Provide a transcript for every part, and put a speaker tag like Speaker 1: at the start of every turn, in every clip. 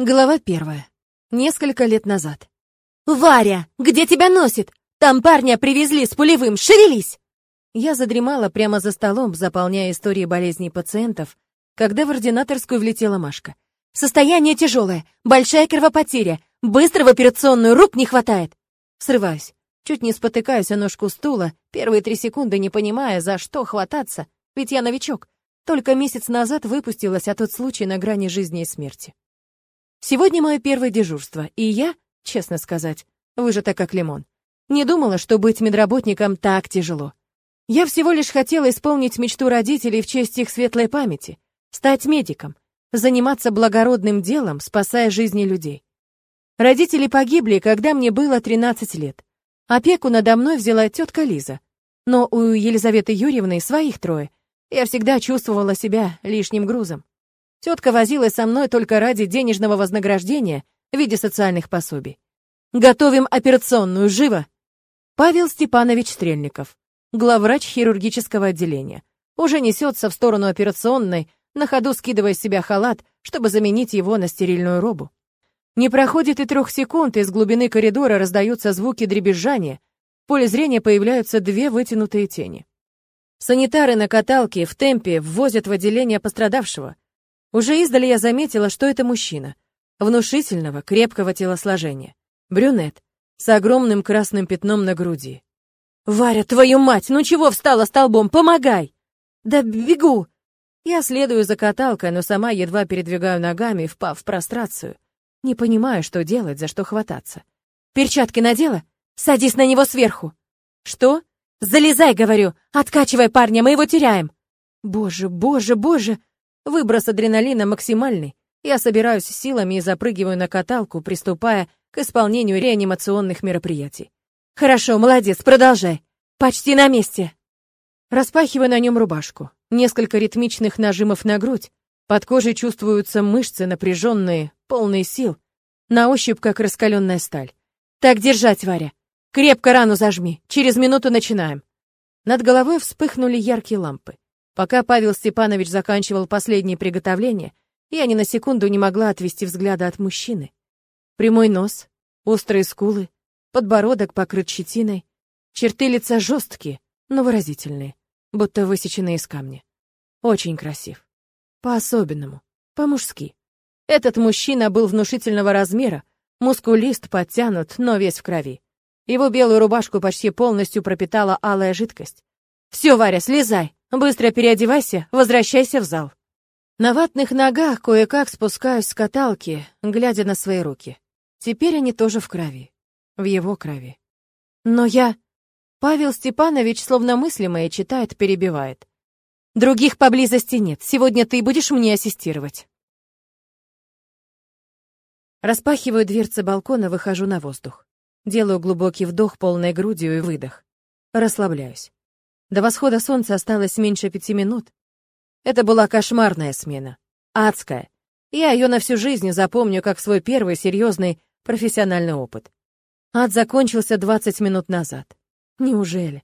Speaker 1: Глава первая. Несколько лет назад.
Speaker 2: «Варя, где тебя носит? Там парня привезли с пулевым, шевелись!»
Speaker 1: Я задремала прямо за столом, заполняя истории болезней пациентов, когда в ординаторскую влетела Машка.
Speaker 2: «Состояние тяжелое, большая кровопотеря, быстро в операционную, рук не хватает!»
Speaker 1: Срываюсь, чуть не спотыкаюсь о ножку стула, первые три секунды не понимая, за что хвататься, ведь я новичок. Только месяц назад выпустилась, а тот случай на грани жизни и смерти. Сегодня мое первое дежурство, и я, честно сказать, выжата как лимон. Не думала, что быть медработником так тяжело. Я всего лишь хотела исполнить мечту родителей в честь их светлой памяти, стать медиком, заниматься благородным делом, спасая жизни людей. Родители погибли, когда мне было 13 лет. Опеку надо мной взяла тетка Лиза. Но у Елизаветы Юрьевны своих трое. Я всегда чувствовала себя лишним грузом. Тетка возилась со мной только ради денежного вознаграждения в виде социальных пособий. Готовим операционную, живо! Павел Степанович Стрельников, главврач хирургического отделения, уже несется в сторону операционной, на ходу скидывая с себя халат, чтобы заменить его на стерильную робу. Не проходит и трех секунд, из глубины коридора раздаются звуки дребезжания, в поле зрения появляются две вытянутые тени. Санитары на каталке в темпе ввозят в отделение пострадавшего. Уже издали я заметила, что это мужчина. Внушительного, крепкого телосложения. Брюнет, с огромным красным пятном на груди. «Варя, твою мать, ну чего встала столбом? Помогай!» «Да бегу!» Я следую за каталкой, но сама едва передвигаю ногами, впав в прострацию. Не понимаю, что делать, за что хвататься. «Перчатки надела? Садись на него сверху!» «Что?» «Залезай, говорю! Откачивай парня, мы его теряем!» «Боже, боже, боже!» Выброс адреналина максимальный. Я собираюсь силами и запрыгиваю на каталку, приступая к исполнению реанимационных мероприятий. Хорошо, молодец, продолжай. Почти на месте. Распахиваю на нем рубашку. Несколько ритмичных нажимов на грудь. Под кожей чувствуются мышцы напряженные, полные сил. На ощупь, как раскаленная сталь. Так держать, Варя. Крепко рану зажми. Через минуту начинаем. Над головой вспыхнули яркие лампы. Пока Павел Степанович заканчивал последние приготовления, я ни на секунду не могла отвести взгляда от мужчины. Прямой нос, острые скулы, подбородок покрыт щетиной, черты лица жесткие, но выразительные, будто высеченные из камня. Очень красив. По-особенному, по-мужски. Этот мужчина был внушительного размера, мускулист, подтянут, но весь в крови. Его белую рубашку почти полностью пропитала алая жидкость. «Все, Варя, слезай!» Быстро переодевайся, возвращайся в зал. На ватных ногах кое-как спускаюсь с каталки, глядя на свои руки. Теперь они тоже в крови. В его крови. Но я... Павел Степанович, словно мысли мои читает, перебивает. Других поблизости нет. Сегодня ты будешь мне ассистировать. Распахиваю дверцы балкона, выхожу на воздух. Делаю глубокий вдох полной грудью и выдох. Расслабляюсь. До восхода солнца осталось меньше пяти минут. Это была кошмарная смена. Адская. Я ее на всю жизнь запомню как свой первый серьезный профессиональный опыт. Ад закончился 20 минут назад. Неужели?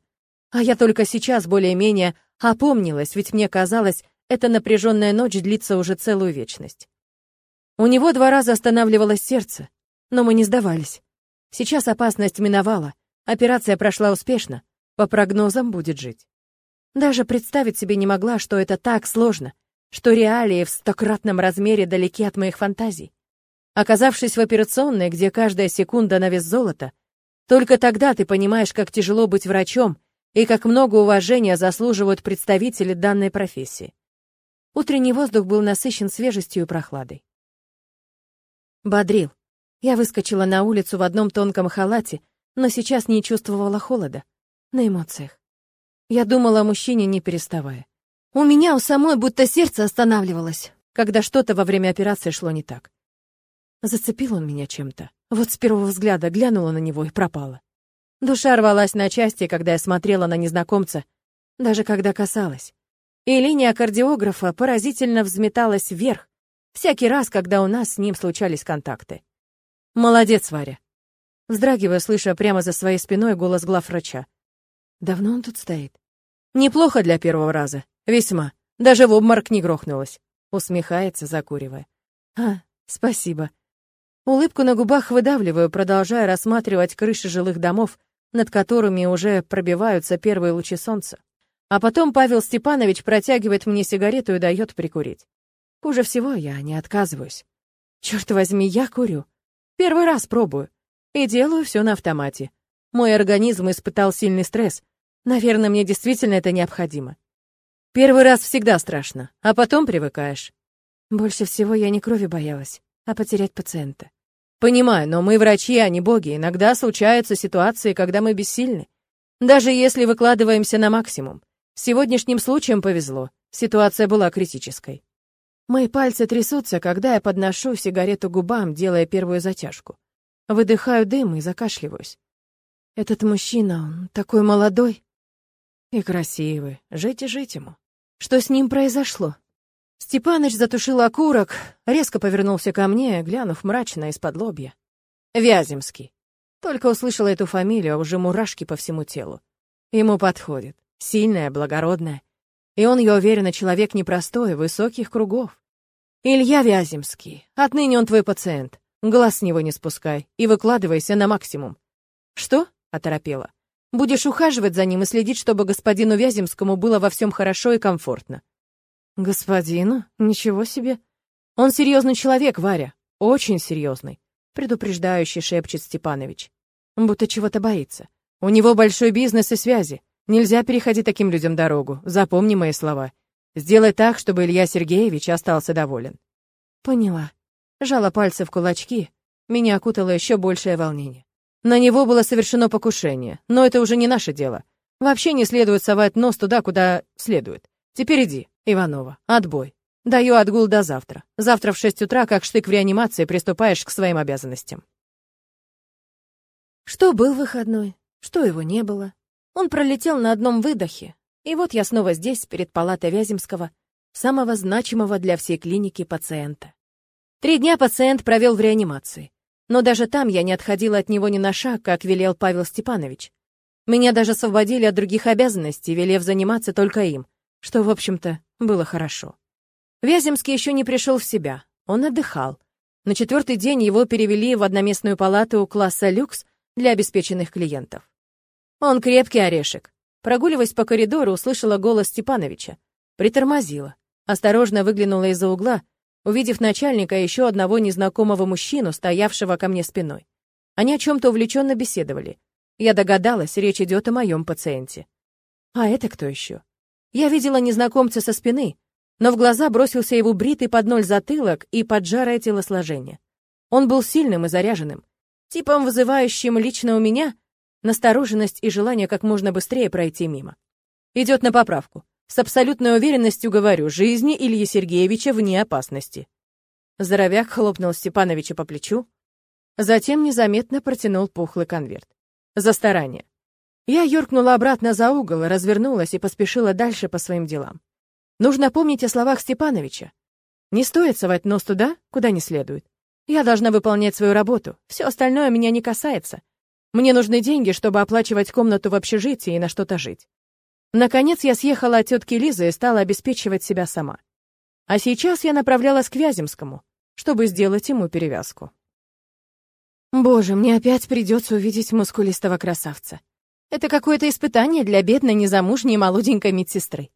Speaker 1: А я только сейчас более-менее опомнилась, ведь мне казалось, эта напряженная ночь длится уже целую вечность. У него два раза останавливалось сердце, но мы не сдавались. Сейчас опасность миновала, операция прошла успешно, по прогнозам будет жить. Даже представить себе не могла, что это так сложно, что реалии в стократном размере далеки от моих фантазий. Оказавшись в операционной, где каждая секунда на вес золота, только тогда ты понимаешь, как тяжело быть врачом и как много уважения заслуживают представители данной профессии. Утренний воздух был насыщен свежестью и прохладой. Бодрил. Я выскочила на улицу в одном тонком халате, но сейчас не чувствовала холода на эмоциях. Я думала о мужчине, не переставая. У меня у самой будто сердце останавливалось, когда что-то во время операции шло не так. Зацепил он меня чем-то. Вот с первого взгляда глянула на него и пропала. Душа рвалась на части, когда я смотрела на незнакомца, даже когда касалась. И линия кардиографа поразительно взметалась вверх, всякий раз, когда у нас с ним случались контакты. «Молодец, Варя!» Вздрагивая, слыша прямо за своей спиной голос главврача. Давно он тут стоит? Неплохо для первого раза. Весьма. Даже в обморок не грохнулась. Усмехается, закуривая. А, спасибо. Улыбку на губах выдавливаю, продолжая рассматривать крыши жилых домов, над которыми уже пробиваются первые лучи солнца. А потом Павел Степанович протягивает мне сигарету и дает прикурить. Хуже всего я не отказываюсь. Черт возьми, я курю. Первый раз пробую. И делаю все на автомате. Мой организм испытал сильный стресс. Наверное, мне действительно это необходимо. Первый раз всегда страшно, а потом привыкаешь. Больше всего я не крови боялась, а потерять пациента. Понимаю, но мы врачи, а не боги. Иногда случаются ситуации, когда мы бессильны. Даже если выкладываемся на максимум. Сегодняшним случаем повезло. Ситуация была критической. Мои пальцы трясутся, когда я подношу сигарету губам, делая первую затяжку. Выдыхаю дым и закашливаюсь. Этот мужчина, он такой молодой и красивый. Жить и жить ему. Что с ним произошло? Степаныч затушил окурок, резко повернулся ко мне, глянув мрачно из-под лобья. Вяземский. Только услышала эту фамилию, а уже мурашки по всему телу. Ему подходит. Сильная, благородная. И он, я уверена, человек непростой, высоких кругов. Илья Вяземский. Отныне он твой пациент. Глаз с него не спускай и выкладывайся на максимум. Что? оторопела. Будешь ухаживать за ним и следить, чтобы господину Вяземскому было во всем хорошо и комфортно. Господину? Ничего себе. Он серьезный человек, Варя. Очень серьезный. Предупреждающий шепчет Степанович. Будто чего-то боится. У него большой бизнес и связи. Нельзя переходить таким людям дорогу. Запомни мои слова. Сделай так, чтобы Илья Сергеевич остался доволен. Поняла. Жала пальцы в кулачки. Меня окутало еще большее волнение. На него было совершено покушение, но это уже не наше дело. Вообще не следует совать нос туда, куда следует. Теперь иди. Иванова, отбой. Даю отгул до завтра. Завтра в шесть утра, как штык в реанимации, приступаешь к своим обязанностям. Что был выходной, что его не было. Он пролетел на одном выдохе. И вот я снова здесь, перед палатой Вяземского, самого значимого для всей клиники пациента. Три дня пациент провел в реанимации. Но даже там я не отходила от него ни на шаг, как велел Павел Степанович. Меня даже освободили от других обязанностей, велев заниматься только им, что, в общем-то, было хорошо. Вяземский еще не пришел в себя, он отдыхал. На четвертый день его перевели в одноместную палату класса люкс для обеспеченных клиентов. Он крепкий орешек. Прогуливаясь по коридору, услышала голос Степановича. Притормозила. Осторожно выглянула из-за угла, увидев начальника и еще одного незнакомого мужчину, стоявшего ко мне спиной. Они о чем-то увлеченно беседовали. Я догадалась, речь идет о моем пациенте. А это кто еще? Я видела незнакомца со спины, но в глаза бросился его бритый под ноль затылок и поджарое телосложение. Он был сильным и заряженным, типом вызывающим лично у меня настороженность и желание как можно быстрее пройти мимо. Идет на поправку. С абсолютной уверенностью говорю, жизни Ильи Сергеевича вне опасности. Здоровяк хлопнул Степановича по плечу, затем незаметно протянул пухлый конверт. За старание. Я юркнула обратно за угол, развернулась и поспешила дальше по своим делам. Нужно помнить о словах Степановича. Не стоит совать нос туда, куда не следует. Я должна выполнять свою работу, все остальное меня не касается. Мне нужны деньги, чтобы оплачивать комнату в общежитии и на что-то жить. Наконец я съехала от тетки Лизы и стала обеспечивать себя сама. А сейчас я направлялась к Вяземскому, чтобы сделать ему перевязку. Боже, мне опять придется увидеть мускулистого красавца. Это какое-то испытание для бедной незамужней молоденькой медсестры.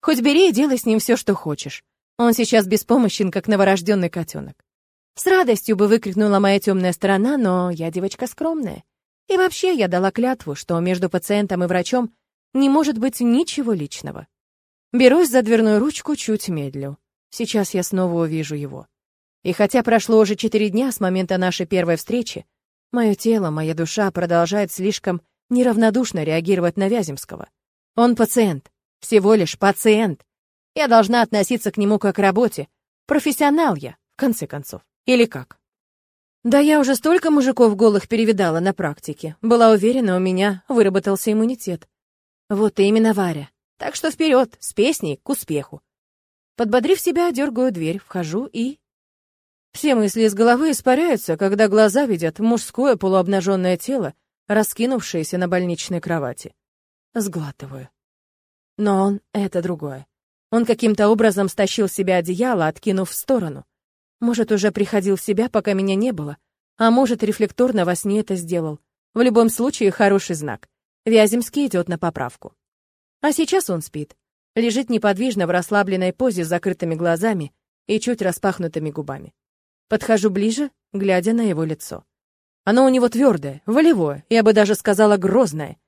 Speaker 1: Хоть бери и делай с ним все, что хочешь. Он сейчас беспомощен, как новорожденный котенок. С радостью бы выкрикнула моя темная сторона, но я девочка скромная. И вообще я дала клятву, что между пациентом и врачом не может быть ничего личного. Берусь за дверную ручку, чуть медлю. Сейчас я снова увижу его. И хотя прошло уже четыре дня с момента нашей первой встречи, мое тело, моя душа продолжает слишком неравнодушно реагировать на Вяземского. Он пациент, всего лишь пациент. Я должна относиться к нему как к работе. Профессионал я, в конце концов. Или как? Да я уже столько мужиков голых перевидала на практике. Была уверена, у меня выработался иммунитет. Вот именно, Варя. Так что вперед, с песней к успеху. Подбодрив себя, дергаю дверь, вхожу и... Все мысли из головы испаряются, когда глаза видят мужское полуобнаженное тело, раскинувшееся на больничной кровати. Сглатываю. Но он — это другое. Он каким-то образом стащил себе одеяло, откинув в сторону. Может, уже приходил в себя, пока меня не было, А может, рефлекторно во сне это сделал. В любом случае, хороший знак. Вяземский идет на поправку. А сейчас он спит. Лежит неподвижно в расслабленной позе с закрытыми глазами и чуть распахнутыми губами. Подхожу ближе, глядя на его лицо. Оно у него твердое, волевое, я бы даже сказала грозное.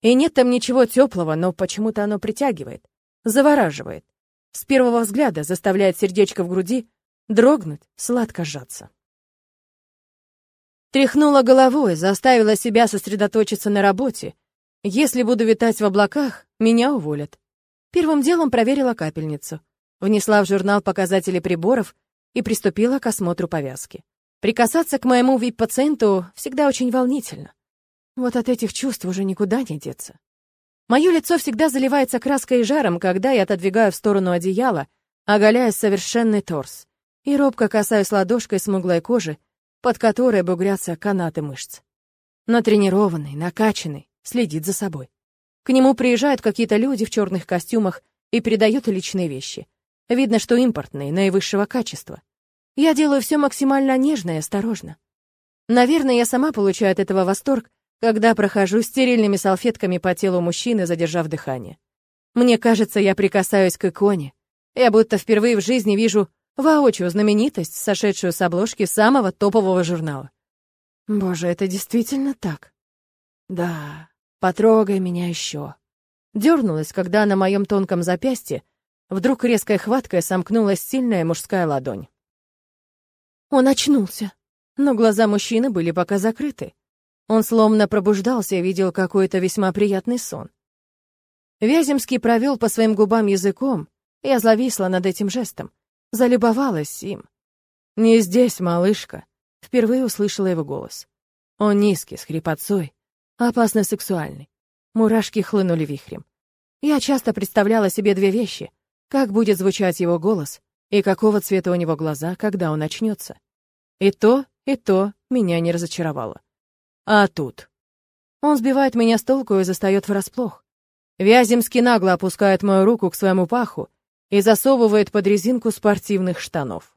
Speaker 1: И нет там ничего теплого, но почему-то оно притягивает, завораживает. С первого взгляда заставляет сердечко в груди дрогнуть, сладко сжаться. Тряхнула головой, заставила себя сосредоточиться на работе. Если буду витать в облаках, меня уволят. Первым делом проверила капельницу, внесла в журнал показатели приборов и приступила к осмотру повязки. Прикасаться к моему вип-пациенту всегда очень волнительно. Вот от этих чувств уже никуда не деться. Мое лицо всегда заливается краской и жаром, когда я отодвигаю в сторону одеяла, оголяя совершенный торс, и робко касаюсь ладошкой смуглой кожи, под которой бугрятся канаты мышц. Натренированный, накачанный, следит за собой. К нему приезжают какие-то люди в черных костюмах и передают личные вещи. Видно, что импортные, наивысшего качества. Я делаю все максимально нежно и осторожно. Наверное, я сама получаю от этого восторг, когда прохожу стерильными салфетками по телу мужчины, задержав дыхание. Мне кажется, я прикасаюсь к иконе. Я будто впервые в жизни вижу воочию знаменитость, сошедшую с обложки самого топового журнала. Боже, это действительно так? Да, потрогай меня еще. Дернулась, когда на моем тонком запястье вдруг резкой хваткой сомкнулась сильная мужская ладонь. Он очнулся, но глаза мужчины были пока закрыты. Он словно пробуждался и видел какой-то весьма приятный сон. Вяземский провел по своим губам языком, я зависла над этим жестом, залюбовалась им. «Не здесь, малышка», — впервые услышала его голос. Он низкий, с хрипотцой, опасно сексуальный. Мурашки хлынули вихрем. Я часто представляла себе две вещи. Как будет звучать его голос и какого цвета у него глаза, когда он очнется. И то, и то меня не разочаровало. А тут... Он сбивает меня с толку и застает врасплох. Вяземский нагло опускает мою руку к своему паху и засовывает под резинку спортивных штанов.